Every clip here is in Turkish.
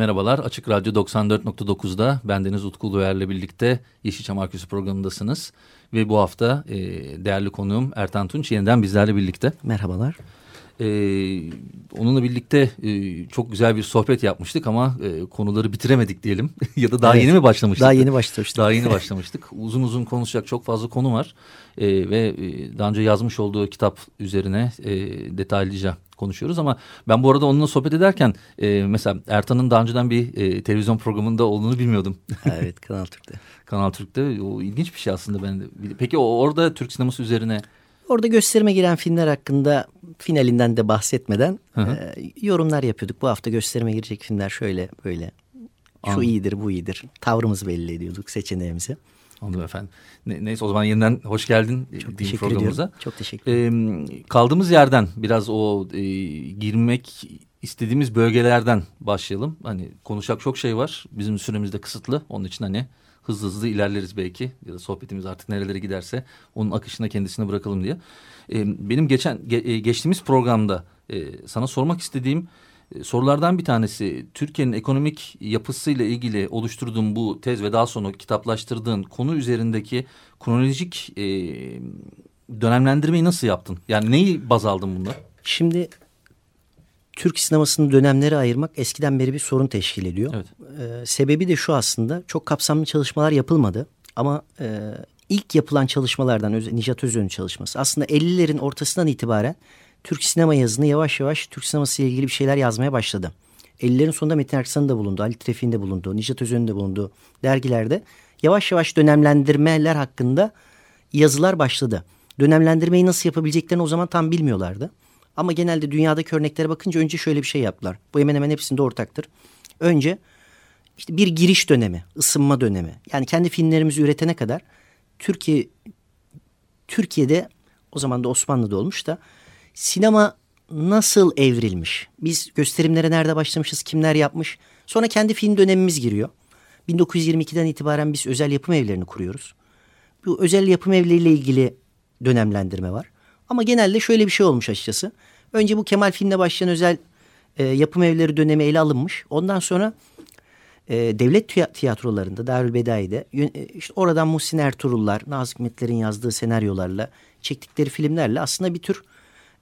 Merhabalar, Açık Radyo 94.9'da bendeniz Utku Uluer'le birlikte Yeşilçam Arküsü programındasınız. Ve bu hafta e, değerli konuğum Ertan Tunç yeniden bizlerle birlikte. Merhabalar. Ee, onunla birlikte e, çok güzel bir sohbet yapmıştık ama e, konuları bitiremedik diyelim. ya da daha evet, yeni mi başlamıştık? Daha yeni başlamıştık. Daha yeni başlamıştık. uzun uzun konuşacak çok fazla konu var. E, ve e, daha önce yazmış olduğu kitap üzerine e, detaylıca konuşuyoruz ama ben bu arada onunla sohbet ederken e, mesela Ertan'ın daha önceden bir e, televizyon programında olduğunu bilmiyordum. evet Kanal Türk'te. Kanal Türk'te o ilginç bir şey aslında ben de. Peki o, orada Türk sineması üzerine Orada gösterime giren filmler hakkında finalinden de bahsetmeden hı hı. E, yorumlar yapıyorduk. Bu hafta gösterime girecek filmler şöyle böyle. Şu Anladım. iyidir bu iyidir. Tavrımızı belli ediyorduk seçeneğimizi. Anladım efendim. Ne, neyse o zaman yeniden hoş geldin Çok teşekkür programımıza. Ediyorum. Çok teşekkür ederim. Ee, kaldığımız yerden biraz o e, girmek istediğimiz bölgelerden başlayalım. Hani konuşacak çok şey var. Bizim süremiz de kısıtlı. Onun için hani hızlı hızlı ilerleriz belki. Ya da sohbetimiz artık nerelere giderse onun akışına kendisine bırakalım diye. E, benim geçen ge, e, geçtiğimiz programda e, sana sormak istediğim e, sorulardan bir tanesi Türkiye'nin ekonomik yapısıyla ilgili oluşturduğum bu tez ve daha sonra kitaplaştırdığın konu üzerindeki kronolojik e, dönemlendirmeyi nasıl yaptın? Yani neyi baz aldın bunda? Şimdi Türk sinemasının dönemleri ayırmak eskiden beri bir sorun teşkil ediyor. Evet. Ee, sebebi de şu aslında çok kapsamlı çalışmalar yapılmadı. Ama e, ilk yapılan çalışmalardan Nicat Özön'ün çalışması aslında 50'lerin ortasından itibaren Türk sinema yazını yavaş yavaş Türk sineması ile ilgili bir şeyler yazmaya başladı. 50'lerin sonunda Metin Erksan'ın da bulundu, Ali Trefik'in de bulundu, Nicat Özön'ün de bulundu dergilerde yavaş yavaş dönemlendirmeler hakkında yazılar başladı. Dönemlendirmeyi nasıl yapabileceklerini o zaman tam bilmiyorlardı. Ama genelde dünyadaki örneklere bakınca önce şöyle bir şey yaptılar. Bu hemen hemen hepsinde ortaktır. Önce işte bir giriş dönemi, ısınma dönemi. Yani kendi filmlerimizi üretene kadar Türkiye Türkiye'de o zaman da Osmanlı'da olmuş da sinema nasıl evrilmiş? Biz gösterimlere nerede başlamışız, kimler yapmış? Sonra kendi film dönemimiz giriyor. 1922'den itibaren biz özel yapım evlerini kuruyoruz. Bu özel yapım evleriyle ilgili dönemlendirme var. Ama genelde şöyle bir şey olmuş açıkçası. Önce bu Kemal filmle başlayan özel e, yapım evleri dönemi ele alınmış. Ondan sonra e, devlet tiyatrolarında Darülbedai'de e, işte oradan Muhsin Ertuğrullar, Nazım Hikmetler'in yazdığı senaryolarla çektikleri filmlerle aslında bir tür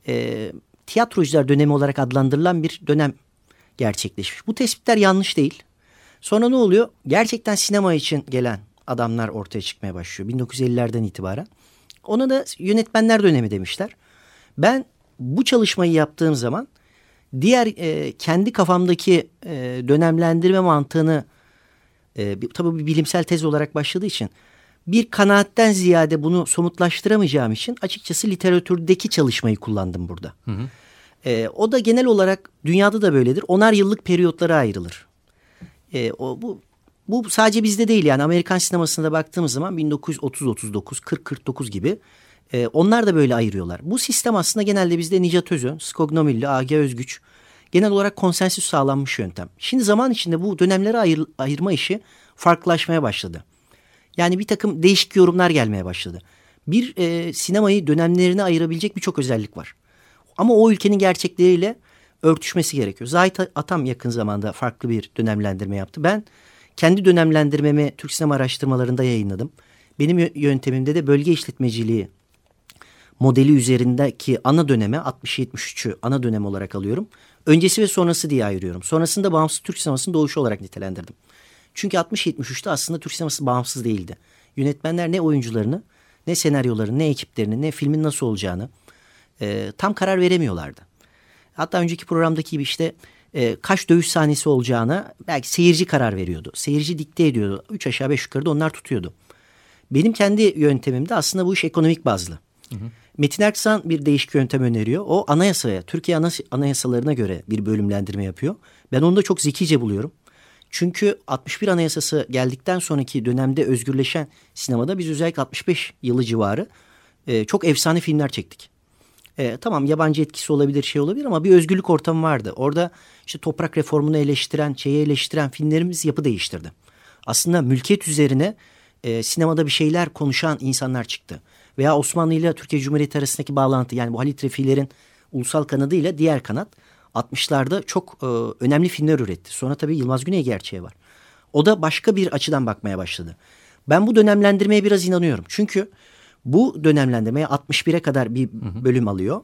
e, tiyatrocular dönemi olarak adlandırılan bir dönem gerçekleşmiş. Bu tespitler yanlış değil. Sonra ne oluyor? Gerçekten sinema için gelen adamlar ortaya çıkmaya başlıyor 1950'lerden itibaren. Ona da yönetmenler dönemi demişler. Ben bu çalışmayı yaptığım zaman diğer e, kendi kafamdaki e, dönemlendirme mantığını e, tabii bir bilimsel tez olarak başladığı için bir kanaatten ziyade bunu somutlaştıramayacağım için açıkçası literatürdeki çalışmayı kullandım burada. Hı hı. E, o da genel olarak dünyada da böyledir. Onar yıllık periyotlara ayrılır. E, o, bu bu sadece bizde değil yani Amerikan sinemasında baktığımız zaman 1930-39, 40-49 gibi e, onlar da böyle ayırıyorlar. Bu sistem aslında genelde bizde Nicat Özön, Skognomilli, A.G. Özgüç genel olarak konsensüs sağlanmış yöntem. Şimdi zaman içinde bu dönemlere ayır, ayırma işi farklılaşmaya başladı. Yani bir takım değişik yorumlar gelmeye başladı. Bir e, sinemayı dönemlerine ayırabilecek birçok özellik var. Ama o ülkenin gerçekleriyle örtüşmesi gerekiyor. Zahit Atam yakın zamanda farklı bir dönemlendirme yaptı. Ben kendi dönemlendirmemi Türk sinema araştırmalarında yayınladım. Benim yöntemimde de bölge işletmeciliği modeli üzerindeki ana döneme 60-73'ü ana dönem olarak alıyorum. Öncesi ve sonrası diye ayırıyorum. Sonrasında bağımsız Türk sinemasının doğuşu olarak nitelendirdim. Çünkü 60-73'te aslında Türk sineması bağımsız değildi. Yönetmenler ne oyuncularını, ne senaryolarını, ne ekiplerini, ne filmin nasıl olacağını e, tam karar veremiyorlardı. Hatta önceki programdaki gibi işte e, kaç dövüş sahnesi olacağına belki seyirci karar veriyordu. Seyirci dikte ediyordu. Üç aşağı beş yukarıda onlar tutuyordu. Benim kendi yöntemimde aslında bu iş ekonomik bazlı. Hı hı. Metin Erksan bir değişik yöntem öneriyor. O anayasaya, Türkiye anayasalarına göre bir bölümlendirme yapıyor. Ben onu da çok zekice buluyorum. Çünkü 61 Anayasası geldikten sonraki dönemde özgürleşen sinemada biz özellikle 65 yılı civarı e, çok efsane filmler çektik. E, tamam yabancı etkisi olabilir şey olabilir ama bir özgürlük ortamı vardı. Orada işte toprak reformunu eleştiren, şeyi eleştiren filmlerimiz yapı değiştirdi. Aslında mülkiyet üzerine e, sinemada bir şeyler konuşan insanlar çıktı. Veya Osmanlı ile Türkiye Cumhuriyeti arasındaki bağlantı yani bu Halit Refi'lerin ulusal kanadı ile diğer kanat 60'larda çok e, önemli filmler üretti. Sonra tabii Yılmaz Güney gerçeği var. O da başka bir açıdan bakmaya başladı. Ben bu dönemlendirmeye biraz inanıyorum. Çünkü bu dönemlendirmeye 61'e kadar bir bölüm alıyor.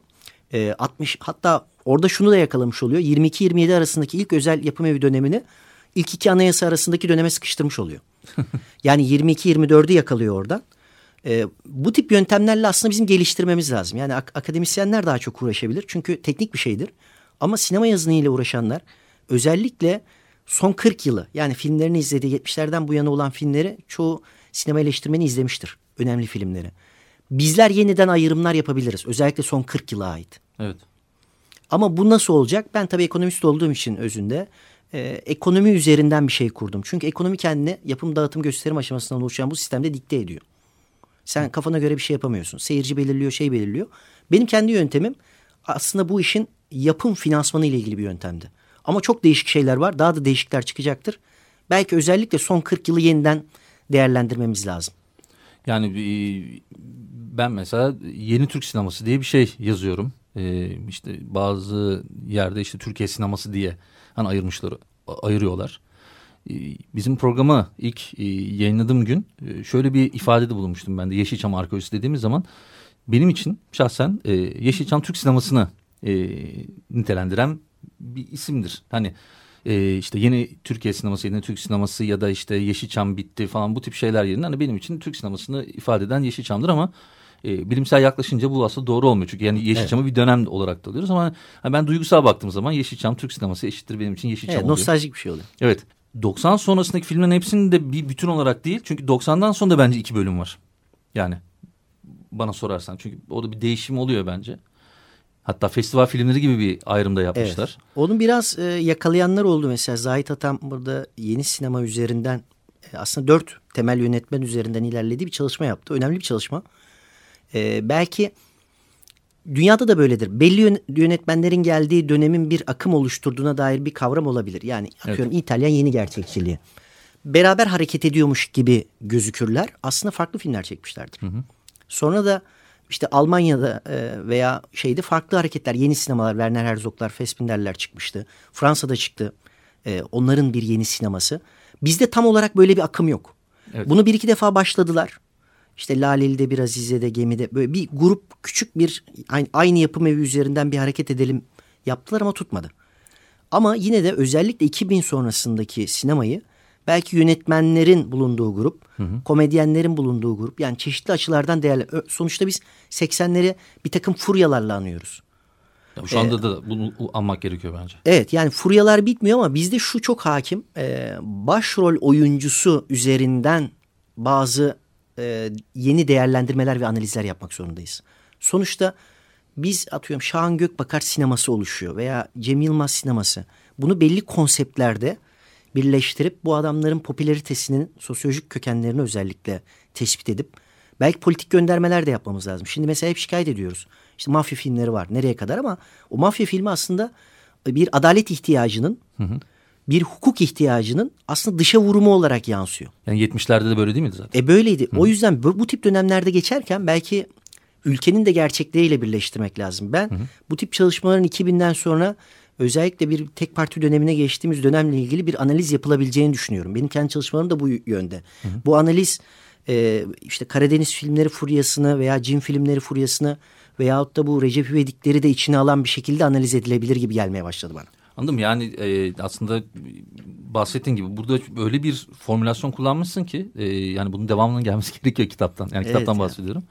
E, 60 hatta orada şunu da yakalamış oluyor. 22-27 arasındaki ilk özel yapım evi dönemini ilk iki anayasa arasındaki döneme sıkıştırmış oluyor. yani 22-24'ü yakalıyor oradan. E, bu tip yöntemlerle aslında bizim geliştirmemiz lazım. Yani ak akademisyenler daha çok uğraşabilir. Çünkü teknik bir şeydir. Ama sinema yazınıyla uğraşanlar özellikle son 40 yılı yani filmlerini izlediği 70'lerden bu yana olan filmleri çoğu sinema eleştirmeni izlemiştir. Önemli filmleri. Bizler yeniden ayrımlar yapabiliriz. Özellikle son 40 yıla ait. Evet. Ama bu nasıl olacak? Ben tabii ekonomist olduğum için özünde e, ekonomi üzerinden bir şey kurdum. Çünkü ekonomi kendine yapım dağıtım gösterim aşamasından oluşan bu sistemde dikte ediyor. Sen kafana göre bir şey yapamıyorsun. Seyirci belirliyor, şey belirliyor. Benim kendi yöntemim aslında bu işin yapım finansmanı ile ilgili bir yöntemdi. Ama çok değişik şeyler var. Daha da değişikler çıkacaktır. Belki özellikle son 40 yılı yeniden değerlendirmemiz lazım. Yani e, ben mesela yeni Türk sineması diye bir şey yazıyorum. Ee, işte bazı yerde işte Türkiye sineması diye hani ayırmışlar, ayırıyorlar. Ee, bizim programı ilk e, yayınladığım gün e, şöyle bir ifadede bulunmuştum ben de Yeşilçam arkeolojisi dediğimiz zaman benim için şahsen e, Yeşilçam Türk sinemasını e, nitelendiren bir isimdir. Hani e, işte yeni Türkiye sineması, yeni Türk sineması ya da işte Yeşilçam bitti falan bu tip şeyler yerine hani benim için Türk sinemasını ifade eden Yeşilçam'dır ama e, bilimsel yaklaşınca bu aslında doğru olmuyor. Çünkü yani Yeşilçam'ı evet. bir dönem olarak da alıyoruz ama hani ben duygusal baktığım zaman Yeşilçam Türk sineması eşittir benim için Yeşilçam evet, oluyor. Nostaljik bir şey oluyor. Evet. 90 sonrasındaki filmlerin hepsinin de bir bütün olarak değil. Çünkü 90'dan sonra da bence iki bölüm var. Yani bana sorarsan. Çünkü orada bir değişim oluyor bence. Hatta festival filmleri gibi bir ayrımda yapmışlar. Evet. Onu biraz e, yakalayanlar oldu mesela. Zahit Atam burada yeni sinema üzerinden e, aslında dört temel yönetmen üzerinden ilerlediği bir çalışma yaptı. Önemli bir çalışma. E, belki dünyada da böyledir. Belli yönetmenlerin geldiği dönemin bir akım oluşturduğuna dair bir kavram olabilir. Yani atıyorum evet. İtalyan yeni gerçekçiliği. Beraber hareket ediyormuş gibi gözükürler. Aslında farklı filmler çekmişlerdir. Hı hı. Sonra da işte Almanya'da e, veya şeyde farklı hareketler, yeni sinemalar, Werner Herzog'lar, Fassbinder'ler çıkmıştı. Fransa'da çıktı. E, onların bir yeni sineması. Bizde tam olarak böyle bir akım yok. Evet. Bunu bir iki defa başladılar. İşte Laleli'de bir Azize'de gemide böyle bir grup küçük bir aynı, aynı yapım evi üzerinden bir hareket edelim yaptılar ama tutmadı. Ama yine de özellikle 2000 sonrasındaki sinemayı belki yönetmenlerin bulunduğu grup, hı hı. komedyenlerin bulunduğu grup yani çeşitli açılardan değerli. Sonuçta biz 80'leri bir takım furyalarla anıyoruz. Ya şu anda ee, da bunu anmak gerekiyor bence. Evet yani furyalar bitmiyor ama bizde şu çok hakim. E, başrol oyuncusu üzerinden bazı e, yeni değerlendirmeler ve analizler yapmak zorundayız. Sonuçta biz atıyorum Şahan Gökbakar sineması oluşuyor veya Cem Yılmaz sineması. Bunu belli konseptlerde birleştirip bu adamların popülaritesinin sosyolojik kökenlerini özellikle tespit edip belki politik göndermeler de yapmamız lazım. Şimdi mesela hep şikayet ediyoruz. İşte mafya filmleri var nereye kadar ama o mafya filmi aslında bir adalet ihtiyacının hı hı. bir hukuk ihtiyacının aslında dışa vurumu olarak yansıyor. Yani 70'lerde de böyle değil miydi zaten? E böyleydi. Hı. O yüzden bu, bu tip dönemlerde geçerken belki ülkenin de gerçekleriyle birleştirmek lazım. Ben hı hı. bu tip çalışmaların 2000'den sonra özellikle bir tek parti dönemine geçtiğimiz dönemle ilgili bir analiz yapılabileceğini düşünüyorum. Benim kendi çalışmalarım da bu yönde. Hı hı. Bu analiz e, işte Karadeniz filmleri furyasını veya cin filmleri furyasını veyahut da bu Recep İvedikleri de içine alan bir şekilde analiz edilebilir gibi gelmeye başladı bana. Anladım yani e, aslında bahsettiğin gibi burada öyle bir formülasyon kullanmışsın ki e, yani bunun devamının gelmesi gerekiyor kitaptan. Yani kitaptan evet, bahsediyorum.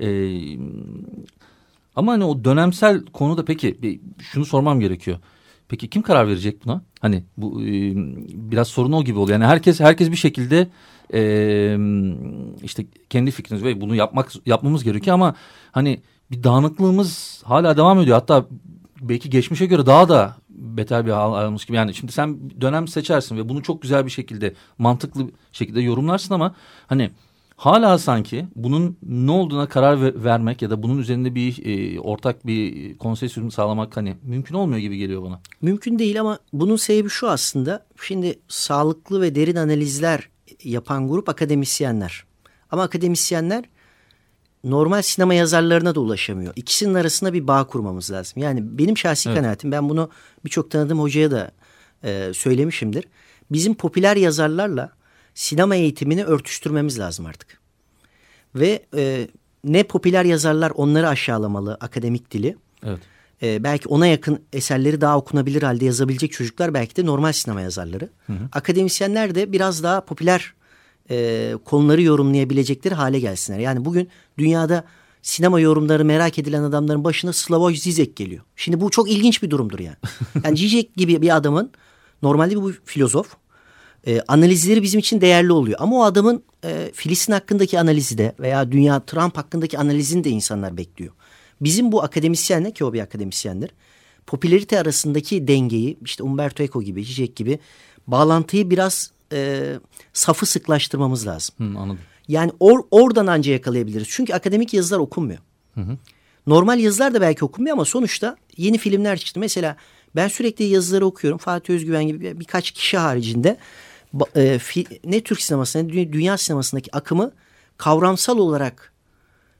Yani. E, ama hani o dönemsel konuda peki şunu sormam gerekiyor. Peki kim karar verecek buna? Hani bu e, biraz sorun o gibi oluyor. Yani herkes herkes bir şekilde e, işte kendi fikriniz ve bunu yapmak yapmamız gerekiyor ama hani bir dağınıklığımız hala devam ediyor. Hatta belki geçmişe göre daha da beter bir hal almış gibi. Yani şimdi sen dönem seçersin ve bunu çok güzel bir şekilde mantıklı şekilde yorumlarsın ama hani hala sanki bunun ne olduğuna karar vermek ya da bunun üzerinde bir e, ortak bir konsensüs sağlamak hani mümkün olmuyor gibi geliyor bana. Mümkün değil ama bunun sebebi şu aslında. Şimdi sağlıklı ve derin analizler yapan grup akademisyenler. Ama akademisyenler normal sinema yazarlarına da ulaşamıyor. İkisinin arasında bir bağ kurmamız lazım. Yani benim şahsi evet. kanaatim ben bunu birçok tanıdığım hocaya da e, söylemişimdir. Bizim popüler yazarlarla sinema eğitimini örtüştürmemiz lazım artık. Ve e, ne popüler yazarlar onları aşağılamalı akademik dili. Evet. E, belki ona yakın eserleri daha okunabilir halde yazabilecek çocuklar belki de normal sinema yazarları. Hı hı. Akademisyenler de biraz daha popüler e, konuları yorumlayabilecekleri hale gelsinler. Yani bugün dünyada sinema yorumları merak edilen adamların başına Slavoj Zizek geliyor. Şimdi bu çok ilginç bir durumdur yani. Yani Zizek gibi bir adamın normalde bu filozof e, analizleri bizim için değerli oluyor. Ama o adamın e, Filistin hakkındaki analizi de veya dünya Trump hakkındaki analizini de insanlar bekliyor. Bizim bu akademisyenle ki o bir akademisyendir. Popülerite arasındaki dengeyi işte Umberto Eco gibi, Zizek gibi bağlantıyı biraz e, safı sıklaştırmamız lazım. Hı, anladım. Yani or, oradan anca yakalayabiliriz. Çünkü akademik yazılar okunmuyor. Hı hı. Normal yazılar da belki okunmuyor ama sonuçta yeni filmler çıktı. Mesela ben sürekli yazıları okuyorum. Fatih Özgüven gibi birkaç kişi haricinde e, fi, ne Türk sinemasında ne dünya sinemasındaki akımı kavramsal olarak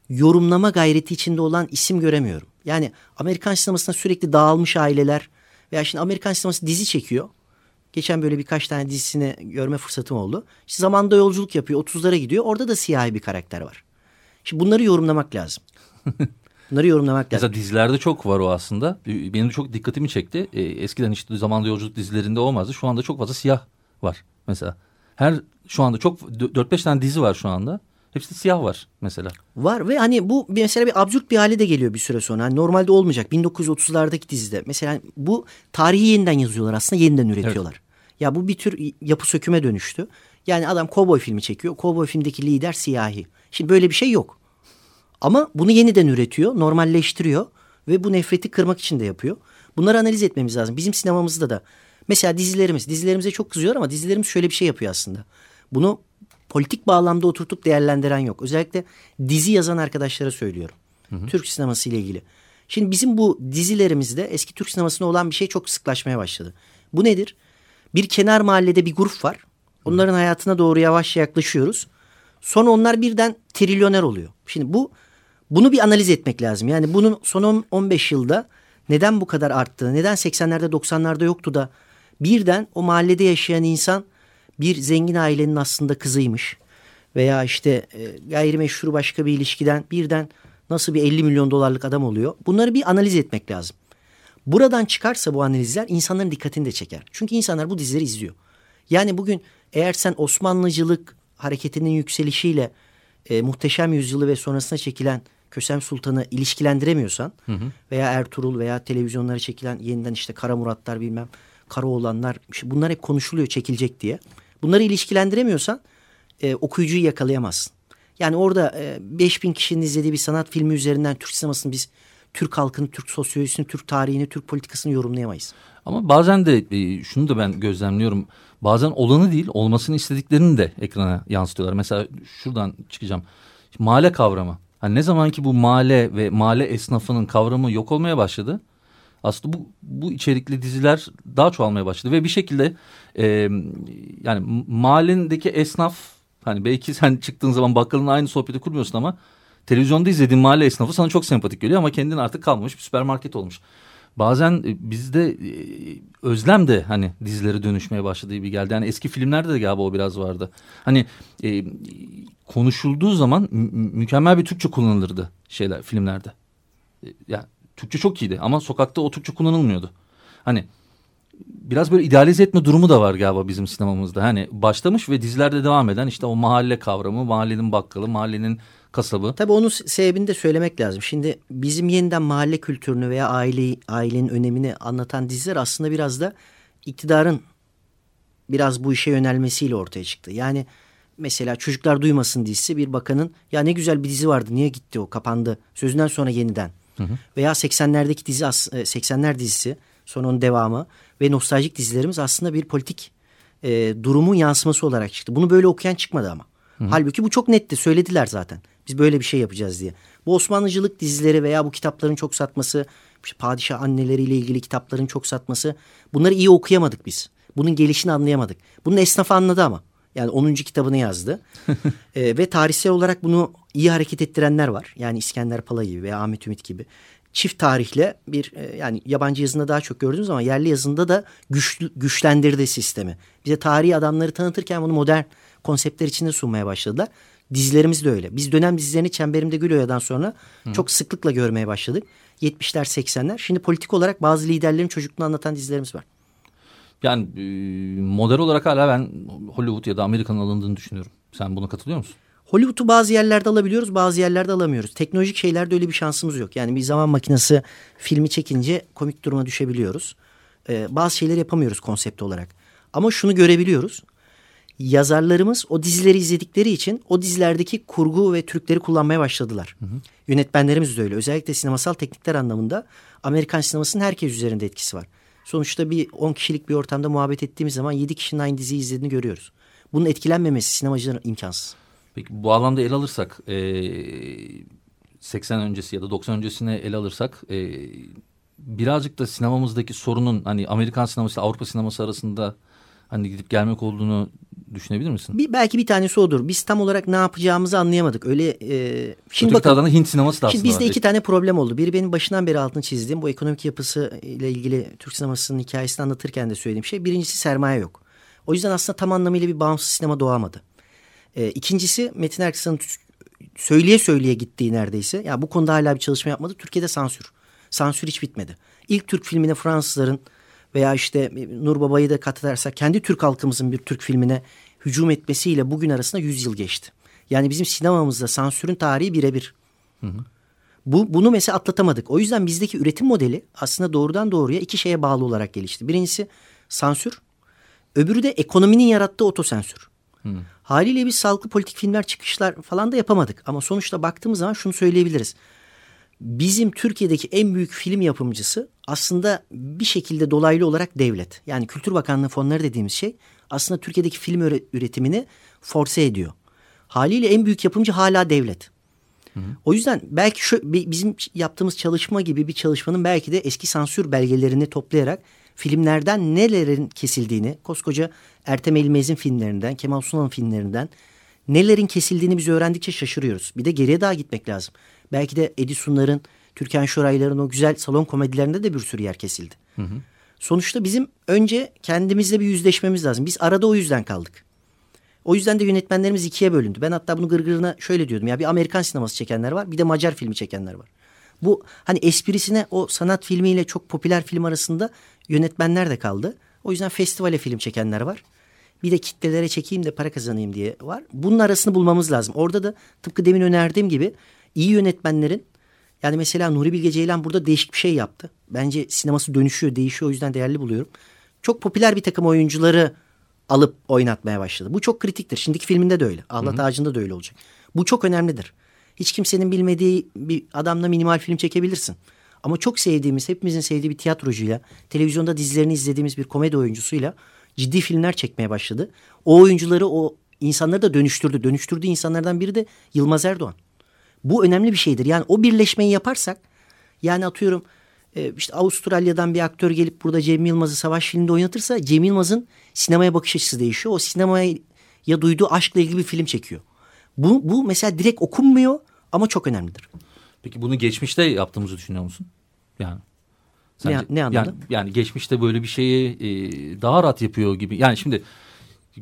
yorumlama gayreti içinde olan isim göremiyorum. Yani Amerikan sinemasında sürekli dağılmış aileler veya şimdi Amerikan sineması dizi çekiyor. Geçen böyle birkaç tane dizisini görme fırsatım oldu. İşte zamanda yolculuk yapıyor. 30'lara gidiyor. Orada da siyahi bir karakter var. Şimdi bunları yorumlamak lazım. Bunları yorumlamak lazım. Mesela dizilerde çok var o aslında. Benim de çok dikkatimi çekti. Ee, eskiden işte zamanda yolculuk dizilerinde olmazdı. Şu anda çok fazla siyah var mesela. Her şu anda çok 4-5 tane dizi var şu anda. Hepsi siyah var mesela. Var ve hani bu mesela bir absürt bir hale de geliyor bir süre sonra. Hani normalde olmayacak. 1930'lardaki dizide mesela bu tarihi yeniden yazıyorlar aslında yeniden üretiyorlar. Evet. Ya bu bir tür yapı söküme dönüştü. Yani adam kovboy filmi çekiyor. Kovboy filmdeki lider siyahi. Şimdi böyle bir şey yok. Ama bunu yeniden üretiyor, normalleştiriyor ve bu nefreti kırmak için de yapıyor. Bunları analiz etmemiz lazım. Bizim sinemamızda da mesela dizilerimiz, dizilerimize çok kızıyor ama dizilerimiz şöyle bir şey yapıyor aslında. Bunu politik bağlamda oturtup değerlendiren yok. Özellikle dizi yazan arkadaşlara söylüyorum. Hı hı. Türk sineması ile ilgili. Şimdi bizim bu dizilerimizde eski Türk sinemasında olan bir şey çok sıklaşmaya başladı. Bu nedir? Bir kenar mahallede bir grup var. Onların hayatına doğru yavaşça yaklaşıyoruz. Sonra onlar birden trilyoner oluyor. Şimdi bu bunu bir analiz etmek lazım. Yani bunun son 15 yılda neden bu kadar arttı? Neden 80'lerde 90'larda yoktu da birden o mahallede yaşayan insan bir zengin ailenin aslında kızıymış. Veya işte e, gayrimeşru başka bir ilişkiden birden nasıl bir 50 milyon dolarlık adam oluyor? Bunları bir analiz etmek lazım. Buradan çıkarsa bu analizler insanların dikkatini de çeker. Çünkü insanlar bu dizileri izliyor. Yani bugün eğer sen Osmanlıcılık hareketinin yükselişiyle e, Muhteşem Yüzyılı ve sonrasında çekilen Kösem Sultan'ı ilişkilendiremiyorsan hı hı. veya Ertuğrul veya televizyonlara çekilen yeniden işte Kara Muratlar bilmem Kara olanlar işte bunlar hep konuşuluyor çekilecek diye. Bunları ilişkilendiremiyorsan e, okuyucuyu yakalayamazsın. Yani orada e, 5000 kişinin izlediği bir sanat filmi üzerinden Türk sinemasını biz Türk halkını, Türk sosyolojisini, Türk tarihini, Türk politikasını yorumlayamayız. Ama bazen de e, şunu da ben gözlemliyorum. Bazen olanı değil, olmasını istediklerini de ekrana yansıtıyorlar. Mesela şuradan çıkacağım. Mahalle kavramı. Hani ne zaman ki bu mahalle ve mahalle esnafının kavramı yok olmaya başladı. Aslında bu, bu içerikli diziler daha çoğalmaya başladı. Ve bir şekilde e, yani mahallendeki esnaf hani belki sen çıktığın zaman bakkalın aynı sohbeti kurmuyorsun ama televizyonda izlediğin mahalle esnafı sana çok sempatik geliyor ama kendin artık kalmamış bir süpermarket olmuş. Bazen e, bizde e, özlem de hani dizilere dönüşmeye başladığı gibi geldi. Yani eski filmlerde de galiba o biraz vardı. Hani e, konuşulduğu zaman mükemmel bir Türkçe kullanılırdı şeyler filmlerde. E, yani Türkçe çok iyiydi ama sokakta o Türkçe kullanılmıyordu. Hani biraz böyle idealize etme durumu da var galiba bizim sinemamızda. Hani başlamış ve dizilerde devam eden işte o mahalle kavramı, mahallenin bakkalı, mahallenin kasabı. Tabii onun sebebini de söylemek lazım. Şimdi bizim yeniden mahalle kültürünü veya aile ailenin önemini anlatan diziler aslında biraz da iktidarın biraz bu işe yönelmesiyle ortaya çıktı. Yani mesela Çocuklar Duymasın dizisi bir bakanın ya ne güzel bir dizi vardı niye gitti o kapandı sözünden sonra yeniden. Hı hı. Veya 80'lerdeki dizi 80'ler dizisi sonra onun devamı ve nostaljik dizilerimiz aslında bir politik e, durumun yansıması olarak çıktı. Bunu böyle okuyan çıkmadı ama. Hı hı. Halbuki bu çok netti söylediler zaten. Biz böyle bir şey yapacağız diye. Bu Osmanlıcılık dizileri veya bu kitapların çok satması, işte padişah anneleriyle ilgili kitapların çok satması bunları iyi okuyamadık biz. Bunun gelişini anlayamadık. Bunun esnafı anladı ama. Yani 10. kitabını yazdı. e, ve tarihsel olarak bunu iyi hareket ettirenler var. Yani İskender Pala gibi veya Ahmet Ümit gibi. Çift tarihle bir e, yani yabancı yazında daha çok gördüğünüz ama yerli yazında da güçlü, güçlendirdi sistemi. Bize tarihi adamları tanıtırken bunu modern konseptler içinde sunmaya başladılar. Dizilerimiz de öyle. Biz dönem dizilerini Çemberimde Gül sonra Hı. çok sıklıkla görmeye başladık. 70'ler 80'ler. Şimdi politik olarak bazı liderlerin çocukluğunu anlatan dizilerimiz var. Yani e, model olarak hala ben Hollywood ya da Amerikan alındığını düşünüyorum. Sen buna katılıyor musun? Hollywood'u bazı yerlerde alabiliyoruz, bazı yerlerde alamıyoruz. Teknolojik şeylerde öyle bir şansımız yok. Yani bir zaman makinesi filmi çekince komik duruma düşebiliyoruz. Ee, bazı şeyleri yapamıyoruz konsept olarak. Ama şunu görebiliyoruz. Yazarlarımız o dizileri izledikleri için o dizilerdeki kurgu ve trükleri kullanmaya başladılar. Hı hı. Yönetmenlerimiz de öyle. Özellikle sinemasal teknikler anlamında Amerikan sinemasının herkes üzerinde etkisi var. Sonuçta bir 10 kişilik bir ortamda muhabbet ettiğimiz zaman 7 kişinin aynı diziyi izlediğini görüyoruz. Bunun etkilenmemesi sinemacıların imkansız. Peki bu alanda ele alırsak e, 80 öncesi ya da 90 öncesine ele alırsak e, birazcık da sinemamızdaki sorunun hani Amerikan sineması ile Avrupa sineması arasında hani gidip gelmek olduğunu düşünebilir misin? Bir, belki bir tanesi odur. Biz tam olarak ne yapacağımızı anlayamadık. Öyle e, şimdi Öteki bakın, Hint sineması da şimdi bizde iki tane problem oldu. Biri benim başından beri altını çizdiğim bu ekonomik yapısı ile ilgili Türk sinemasının hikayesini anlatırken de söylediğim şey. Birincisi sermaye yok. O yüzden aslında tam anlamıyla bir bağımsız sinema doğamadı. E, ikincisi Metin Erksan'ın söyleye söyleye gittiği neredeyse. Ya bu konuda hala bir çalışma yapmadı. Türkiye'de sansür. Sansür hiç bitmedi. İlk Türk filmine Fransızların veya işte Nur Baba'yı da katarsak kendi Türk halkımızın bir Türk filmine hücum etmesiyle bugün arasında 100 yıl geçti. Yani bizim sinemamızda sansürün tarihi birebir. Bu, bunu mesela atlatamadık. O yüzden bizdeki üretim modeli aslında doğrudan doğruya iki şeye bağlı olarak gelişti. Birincisi sansür, öbürü de ekonominin yarattığı otosensür. Hı. Haliyle biz sağlıklı politik filmler çıkışlar falan da yapamadık. Ama sonuçta baktığımız zaman şunu söyleyebiliriz. Bizim Türkiye'deki en büyük film yapımcısı aslında bir şekilde dolaylı olarak devlet. Yani Kültür Bakanlığı fonları dediğimiz şey aslında Türkiye'deki film üretimini force ediyor. Haliyle en büyük yapımcı hala devlet. Hı hı. O yüzden belki şu bizim yaptığımız çalışma gibi bir çalışmanın belki de eski sansür belgelerini toplayarak filmlerden nelerin kesildiğini, koskoca Ertem Elmez'in filmlerinden, Kemal Sunal'ın filmlerinden nelerin kesildiğini biz öğrendikçe şaşırıyoruz. Bir de geriye daha gitmek lazım. Belki de Edison'ların, Türkan Şoray'ların o güzel salon komedilerinde de bir sürü yer kesildi. Hı hı. Sonuçta bizim önce kendimizle bir yüzleşmemiz lazım. Biz arada o yüzden kaldık. O yüzden de yönetmenlerimiz ikiye bölündü. Ben hatta bunu gırgırına şöyle diyordum. Ya bir Amerikan sineması çekenler var, bir de Macar filmi çekenler var. Bu hani esprisine o sanat filmiyle çok popüler film arasında yönetmenler de kaldı. O yüzden festivale film çekenler var. Bir de kitlelere çekeyim de para kazanayım diye var. Bunun arasını bulmamız lazım. Orada da tıpkı demin önerdiğim gibi iyi yönetmenlerin yani mesela Nuri Bilge Ceylan burada değişik bir şey yaptı. Bence sineması dönüşüyor, değişiyor o yüzden değerli buluyorum. Çok popüler bir takım oyuncuları alıp oynatmaya başladı. Bu çok kritiktir. Şimdiki filminde de öyle. Ahlat Ağacı'nda da öyle olacak. Bu çok önemlidir. Hiç kimsenin bilmediği bir adamla minimal film çekebilirsin. Ama çok sevdiğimiz, hepimizin sevdiği bir tiyatrocuyla, televizyonda dizilerini izlediğimiz bir komedi oyuncusuyla ciddi filmler çekmeye başladı. O oyuncuları, o insanları da dönüştürdü. Dönüştürdüğü insanlardan biri de Yılmaz Erdoğan. Bu önemli bir şeydir. Yani o birleşmeyi yaparsak yani atıyorum e, işte Avustralya'dan bir aktör gelip burada Cem Yılmaz'ı savaş filminde oynatırsa Cem Yılmaz'ın sinemaya bakış açısı değişiyor. O sinemaya ya duyduğu aşkla ilgili bir film çekiyor. Bu, bu mesela direkt okunmuyor ama çok önemlidir. Peki bunu geçmişte yaptığımızı düşünüyor musun? Yani sence, ne, ne anlamda? Yani, yani geçmişte böyle bir şeyi e, daha rahat yapıyor gibi. Yani şimdi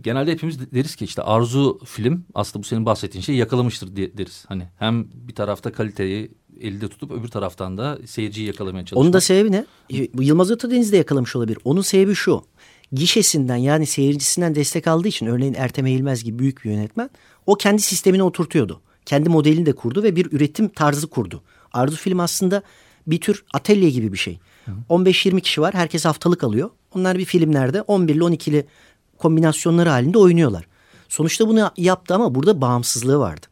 genelde hepimiz deriz ki işte arzu film aslında bu senin bahsettiğin şeyi yakalamıştır deriz. Hani hem bir tarafta kaliteyi elde tutup öbür taraftan da seyirciyi yakalamaya çalışmak. Onun da sebebi ne? Bu Yılmaz Ötedeniz de yakalamış olabilir. Onun sebebi şu. Gişesinden yani seyircisinden destek aldığı için örneğin Ertem Eğilmez gibi büyük bir yönetmen o kendi sistemini oturtuyordu. Kendi modelini de kurdu ve bir üretim tarzı kurdu. Arzu film aslında bir tür atölye gibi bir şey. 15-20 kişi var. Herkes haftalık alıyor. Onlar bir filmlerde 11'li 12'li kombinasyonları halinde oynuyorlar. Sonuçta bunu yaptı ama burada bağımsızlığı vardı.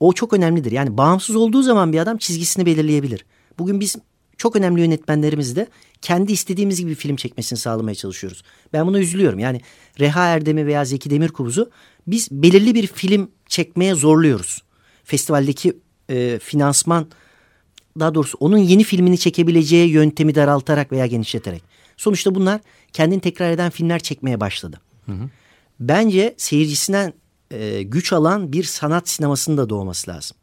O çok önemlidir. Yani bağımsız olduğu zaman bir adam çizgisini belirleyebilir. Bugün biz çok önemli yönetmenlerimiz de kendi istediğimiz gibi film çekmesini sağlamaya çalışıyoruz. Ben buna üzülüyorum. Yani Reha Erdem'i veya Zeki Demirkubuz'u biz belirli bir film çekmeye zorluyoruz. Festivaldeki e, finansman daha doğrusu onun yeni filmini çekebileceği yöntemi daraltarak veya genişleterek. Sonuçta bunlar kendini tekrar eden filmler çekmeye başladı. Hı hı. Bence seyircisinden e, güç alan bir sanat sinemasının da doğması lazım.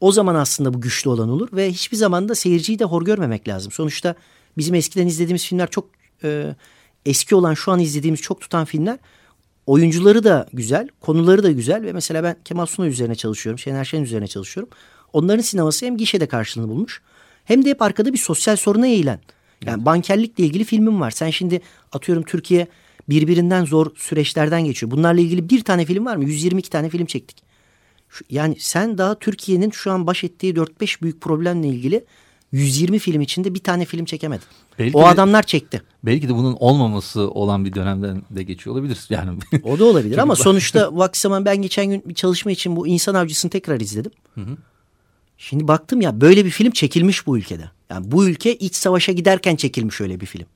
O zaman aslında bu güçlü olan olur ve hiçbir zaman da seyirciyi de hor görmemek lazım. Sonuçta bizim eskiden izlediğimiz filmler çok e, eski olan şu an izlediğimiz çok tutan filmler oyuncuları da güzel, konuları da güzel ve mesela ben Kemal Sunal üzerine çalışıyorum, Şener Şen üzerine çalışıyorum. Onların sineması hem gişede karşılığını bulmuş hem de hep arkada bir sosyal soruna eğilen. Yani bankerlikle ilgili filmim var. Sen şimdi atıyorum Türkiye birbirinden zor süreçlerden geçiyor. Bunlarla ilgili bir tane film var mı? 122 tane film çektik. Yani sen daha Türkiye'nin şu an baş ettiği 4-5 büyük problemle ilgili 120 film içinde bir tane film çekemedi. Belki o de, adamlar çekti. Belki de bunun olmaması olan bir dönemden de geçiyor olabilir. Yani o da olabilir ama sonuçta vakti zaman ben geçen gün bir çalışma için bu insan avcısını tekrar izledim. Hı hı. Şimdi baktım ya böyle bir film çekilmiş bu ülkede. Yani bu ülke iç savaşa giderken çekilmiş öyle bir film.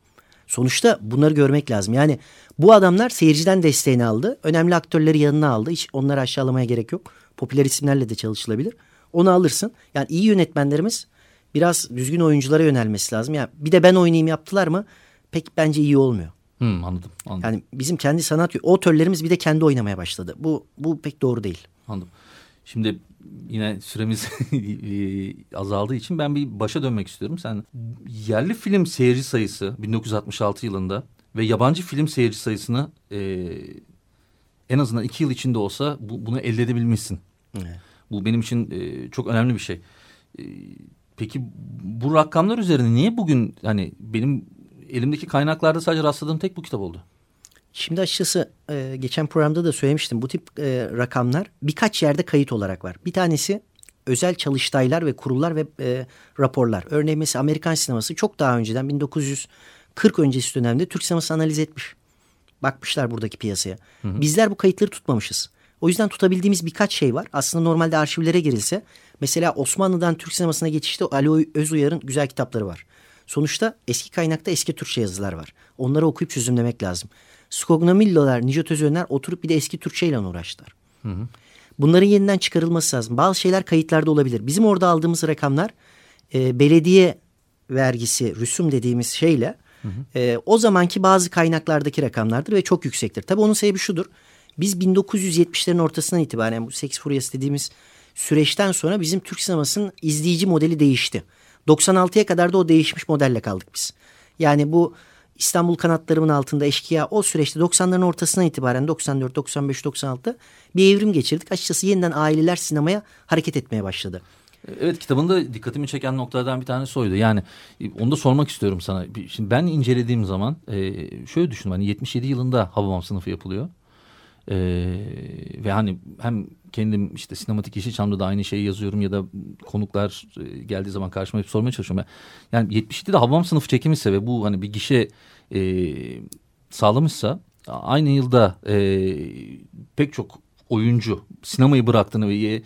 Sonuçta bunları görmek lazım. Yani bu adamlar seyirciden desteğini aldı. Önemli aktörleri yanına aldı. Hiç onları aşağılamaya gerek yok. Popüler isimlerle de çalışılabilir. Onu alırsın. Yani iyi yönetmenlerimiz biraz düzgün oyunculara yönelmesi lazım. Yani bir de ben oynayayım yaptılar mı pek bence iyi olmuyor. Hmm, anladım, anladım. Yani bizim kendi sanat otörlerimiz bir de kendi oynamaya başladı. Bu bu pek doğru değil. Anladım. Şimdi yine süremiz azaldığı için ben bir başa dönmek istiyorum. Sen yerli film seyirci sayısı 1966 yılında ve yabancı film seyirci sayısını e, en azından iki yıl içinde olsa bu, bunu elde edebilmişsin. Evet. Bu benim için e, çok önemli bir şey. E, peki bu rakamlar üzerine niye bugün hani benim elimdeki kaynaklarda sadece rastladığım tek bu kitap oldu? Şimdi açıkçası e, geçen programda da söylemiştim. Bu tip e, rakamlar birkaç yerde kayıt olarak var. Bir tanesi özel çalıştaylar ve kurullar ve e, raporlar. Örneğin mesela Amerikan sineması çok daha önceden 1940 öncesi dönemde Türk sineması analiz etmiş. Bakmışlar buradaki piyasaya. Hı hı. Bizler bu kayıtları tutmamışız. O yüzden tutabildiğimiz birkaç şey var. Aslında normalde arşivlere girilse mesela Osmanlı'dan Türk sinemasına geçişte Ali Özuyar'ın güzel kitapları var. Sonuçta eski kaynakta eski Türkçe yazılar var. Onları okuyup çözümlemek lazım. Skognamillolar, Nijot Özönler oturup bir de eski Türkçe ile uğraştılar. Hı hı. Bunların yeniden çıkarılması lazım. Bazı şeyler kayıtlarda olabilir. Bizim orada aldığımız rakamlar e, belediye vergisi, rüsum dediğimiz şeyle hı hı. E, o zamanki bazı kaynaklardaki rakamlardır ve çok yüksektir. Tabii onun sebebi şudur. Biz 1970'lerin ortasından itibaren bu seks furyası dediğimiz süreçten sonra bizim Türk sinemasının izleyici modeli değişti. 96'ya kadar da o değişmiş modelle kaldık biz. Yani bu İstanbul kanatlarımın altında eşkıya o süreçte 90'ların ortasından itibaren 94, 95, 96 bir evrim geçirdik. Açıkçası yeniden aileler sinemaya hareket etmeye başladı. Evet kitabında dikkatimi çeken noktalardan bir tanesi oydu. Yani e, onu da sormak istiyorum sana. Şimdi ben incelediğim zaman e, şöyle düşündüm. Hani 77 yılında Hababam sınıfı yapılıyor. E, ve hani hem kendim işte sinematik Yeşilçam'da da aynı şeyi yazıyorum ya da konuklar geldiği zaman karşıma hep sormaya çalışıyorum. Yani 77'de Hababam sınıfı çekilmişse ve bu hani bir gişe e, sağlamışsa aynı yılda e, pek çok oyuncu sinemayı bıraktığını ve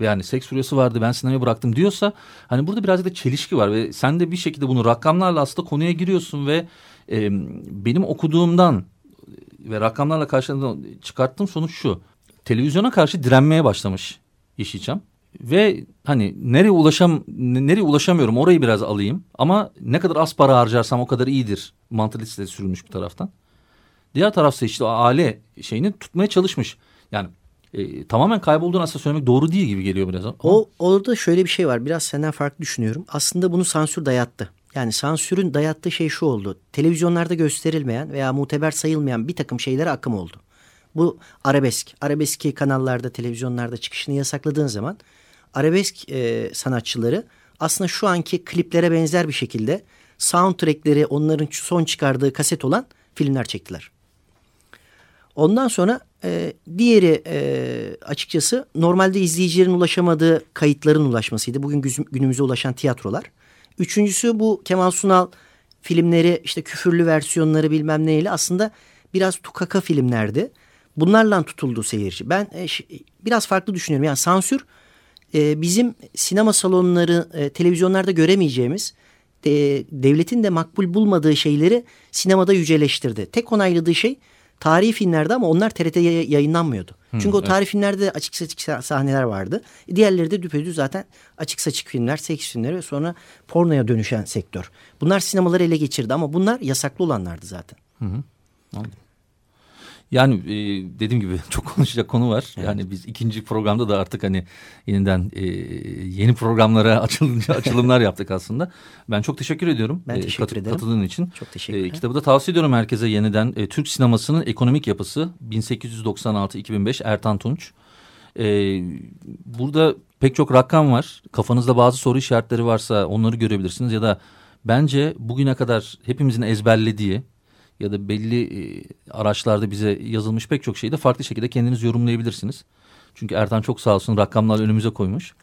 ve yani seks furyası vardı ben sinemayı bıraktım diyorsa hani burada birazcık da çelişki var ve sen de bir şekilde bunu rakamlarla aslında konuya giriyorsun ve e, benim okuduğumdan ve rakamlarla karşıladığım çıkarttığım sonuç şu. Televizyona karşı direnmeye başlamış Yeşilçam ve hani nereye ulaşam nereye ulaşamıyorum orayı biraz alayım ama ne kadar az para harcarsam o kadar iyidir mantalitesi sürülmüş bir taraftan. Diğer tarafta işte aile şeyini tutmaya çalışmış. Yani e, tamamen kaybolduğunu aslında söylemek doğru değil gibi geliyor biraz. Ama. O orada şöyle bir şey var. Biraz senden farklı düşünüyorum. Aslında bunu sansür dayattı. Yani sansürün dayattığı şey şu oldu. Televizyonlarda gösterilmeyen veya muteber sayılmayan bir takım şeylere akım oldu. Bu arabesk. Arabeski kanallarda, televizyonlarda çıkışını yasakladığın zaman arabesk e, sanatçıları aslında şu anki kliplere benzer bir şekilde soundtrackleri onların son çıkardığı kaset olan filmler çektiler. Ondan sonra e, diğeri e, açıkçası normalde izleyicilerin ulaşamadığı kayıtların ulaşmasıydı. Bugün günümüze ulaşan tiyatrolar. Üçüncüsü bu Kemal Sunal filmleri işte küfürlü versiyonları bilmem neyle aslında biraz tukaka filmlerdi. Bunlarla tutuldu seyirci. Ben e, biraz farklı düşünüyorum. Yani sansür e, bizim sinema salonları, e, televizyonlarda göremeyeceğimiz e, devletin de makbul bulmadığı şeyleri sinemada yüceleştirdi. Tek onayladığı şey tarihi filmlerde ama onlar TRT'de yayınlanmıyordu. Hmm, Çünkü o tarihi evet. filmlerde açık saçık sahneler vardı. Diğerleri de düpedüz zaten açık saçık filmler, seks filmleri ve sonra pornoya dönüşen sektör. Bunlar sinemaları ele geçirdi ama bunlar yasaklı olanlardı zaten. Hı hı. Anladım. Yani e, dediğim gibi çok konuşacak konu var. Evet. Yani biz ikinci programda da artık hani yeniden e, yeni programlara açılınca açılımlar yaptık aslında. Ben çok teşekkür ediyorum. Ben e, teşekkür kat, ederim. Katıldığın için. Çok teşekkür ederim. E, kitabı da tavsiye ediyorum herkese yeniden. E, Türk sinemasının ekonomik yapısı 1896-2005 Ertan Tunç. E, burada pek çok rakam var. Kafanızda bazı soru işaretleri varsa onları görebilirsiniz ya da bence bugüne kadar hepimizin ezberlediği ya da belli e, araçlarda bize yazılmış pek çok şeyi de farklı şekilde kendiniz yorumlayabilirsiniz. Çünkü Ertan çok sağ olsun rakamlar önümüze koymuş.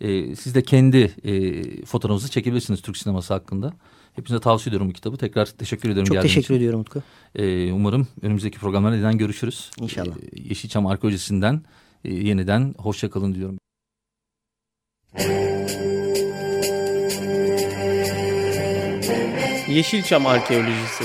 E, siz de kendi e, fotoğrafınızı çekebilirsiniz Türk sineması hakkında. Hepinize tavsiye ediyorum bu kitabı. Tekrar teşekkür ediyorum. Çok teşekkür için. ediyorum Utku. E, umarım önümüzdeki programlarda yeniden görüşürüz. İnşallah. E, Yeşilçam Arkeolojisi'nden e, yeniden hoşçakalın diyorum. Yeşilçam Arkeolojisi